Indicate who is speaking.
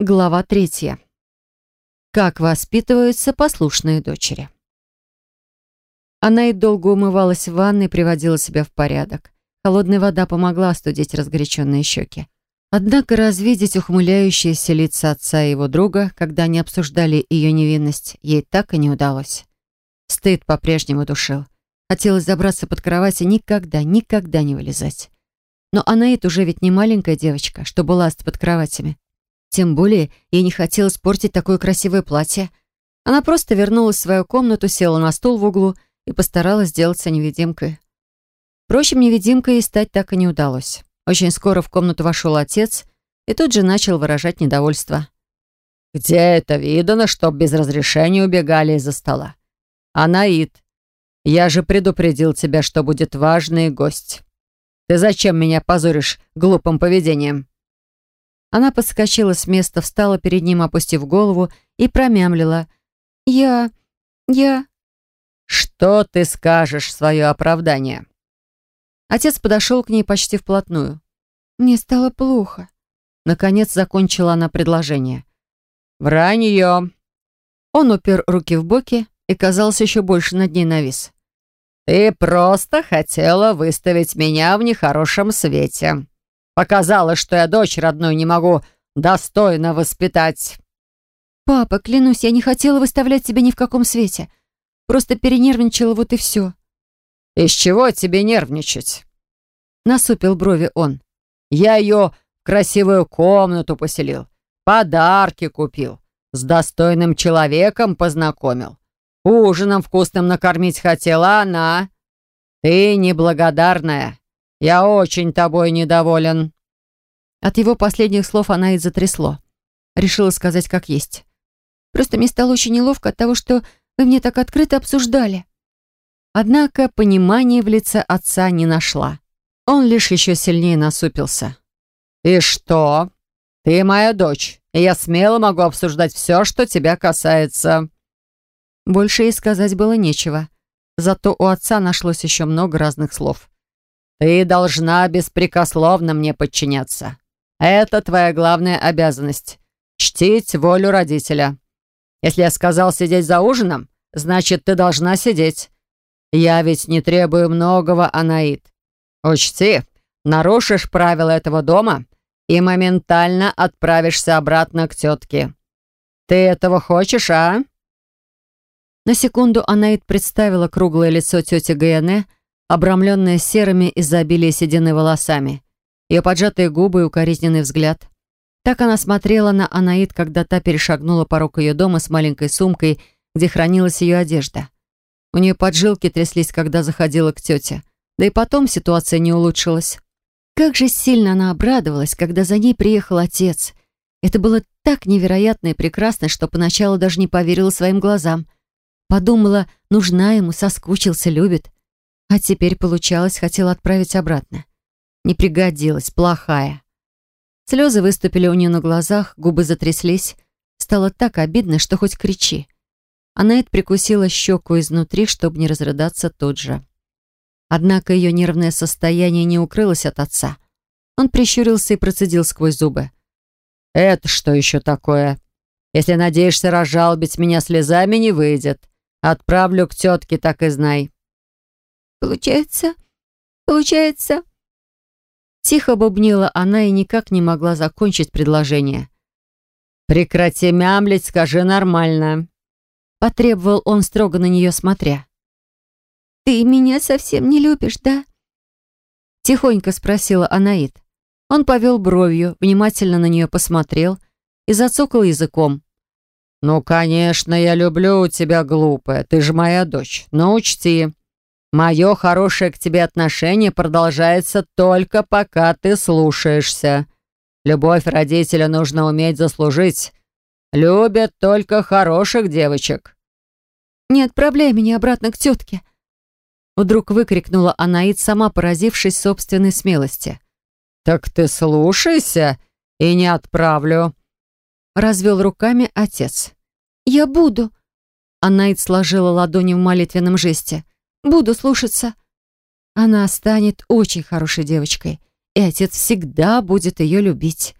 Speaker 1: Глава третья. Как воспитываются послушные дочери. Она и долго умывалась в ванной, приводила себя в порядок. Холодная вода помогла остудить разгоряченные щеки. Однако развидеть ухмыляющиеся лица отца и его друга, когда они обсуждали ее невинность, ей так и не удалось. Стыд по-прежнему душил. Хотелось забраться под кровать и никогда, никогда не вылезать. Но Анаит уже ведь не маленькая девочка, чтобы ласт под кроватями. Тем более ей не хотелось портить такое красивое платье. Она просто вернулась в свою комнату, села на стул в углу и постаралась сделаться невидимкой. Впрочем, невидимкой ей стать так и не удалось. Очень скоро в комнату вошел отец и тут же начал выражать недовольство.
Speaker 2: «Где это видано, чтоб без разрешения убегали из-за стола? Анаид, я же предупредил тебя, что будет важный гость. Ты зачем меня позоришь глупым поведением?»
Speaker 1: Она подскочила с места, встала перед ним, опустив голову, и промямлила. «Я... я...»
Speaker 2: «Что ты скажешь в свое оправдание?»
Speaker 1: Отец подошел к ней почти вплотную. «Мне стало плохо». Наконец закончила она предложение.
Speaker 2: «Вранье!»
Speaker 1: Он упер руки в боки и, казался, еще больше над ней навис.
Speaker 2: «Ты просто хотела выставить меня в нехорошем свете. Показала, что я дочь родную не могу достойно воспитать».
Speaker 1: «Папа, клянусь, я не хотела выставлять тебя ни в каком свете. Просто перенервничала, вот и все».
Speaker 2: «Из чего тебе нервничать?»
Speaker 1: Насупил брови он.
Speaker 2: «Я ее в красивую комнату поселил, подарки купил, с достойным человеком познакомил, ужином вкусным накормить хотела, она... Ты неблагодарная. «Я очень тобой недоволен».
Speaker 1: От его последних слов она и затрясло. Решила сказать как есть. «Просто мне стало очень неловко от того, что вы мне так открыто обсуждали». Однако понимания в лице отца не нашла. Он лишь еще сильнее насупился.
Speaker 2: «И что? Ты моя дочь, и я смело могу обсуждать все, что тебя касается».
Speaker 1: Больше и сказать было нечего. Зато у отца нашлось еще много разных слов.
Speaker 2: Ты должна беспрекословно мне подчиняться. Это твоя главная обязанность — чтить волю родителя. Если я сказал сидеть за ужином, значит, ты должна сидеть. Я ведь не требую многого, Анаит. Учти, нарушишь правила этого дома и моментально отправишься обратно к тетке. Ты этого хочешь, а?»
Speaker 1: На секунду Анаит представила круглое лицо тети Гаяне, обрамленная серыми из-за седины волосами. Ее поджатые губы и укоризненный взгляд. Так она смотрела на Анаит, когда та перешагнула порог ее дома с маленькой сумкой, где хранилась ее одежда. У нее поджилки тряслись, когда заходила к тете. Да и потом ситуация не улучшилась. Как же сильно она обрадовалась, когда за ней приехал отец. Это было так невероятно и прекрасно, что поначалу даже не поверила своим глазам. Подумала, нужна ему, соскучился, любит. А теперь, получалось, хотела отправить обратно. Не пригодилась, плохая. Слезы выступили у нее на глазах, губы затряслись. Стало так обидно, что хоть кричи. Анаит прикусила щеку изнутри, чтобы не разрыдаться тут же. Однако ее нервное состояние не укрылось от отца. Он прищурился и процедил сквозь зубы.
Speaker 2: «Это что еще такое? Если надеешься разжалобить меня слезами, не выйдет. Отправлю к тетке, так и знай».
Speaker 1: Получается? Получается?» Тихо бубнила она и никак не могла закончить предложение.
Speaker 2: «Прекрати мямлить, скажи нормально», —
Speaker 1: потребовал он строго на нее смотря. «Ты меня совсем не любишь, да?» Тихонько спросила Анаит. Он повел бровью, внимательно на нее посмотрел и зацокал языком.
Speaker 2: «Ну, конечно, я люблю тебя, глупая, ты же моя дочь, но учти, Мое хорошее к тебе отношение продолжается только пока ты слушаешься. Любовь родителя нужно уметь заслужить. Любят только хороших девочек».
Speaker 1: «Не отправляй меня обратно к тетке!» Вдруг выкрикнула Анаид, сама поразившись собственной смелости.
Speaker 2: «Так ты слушайся и не отправлю!»
Speaker 1: Развел руками отец. «Я буду!» Анаид сложила ладони в молитвенном жесте. Буду слушаться. Она станет очень хорошей девочкой, и отец всегда будет ее любить.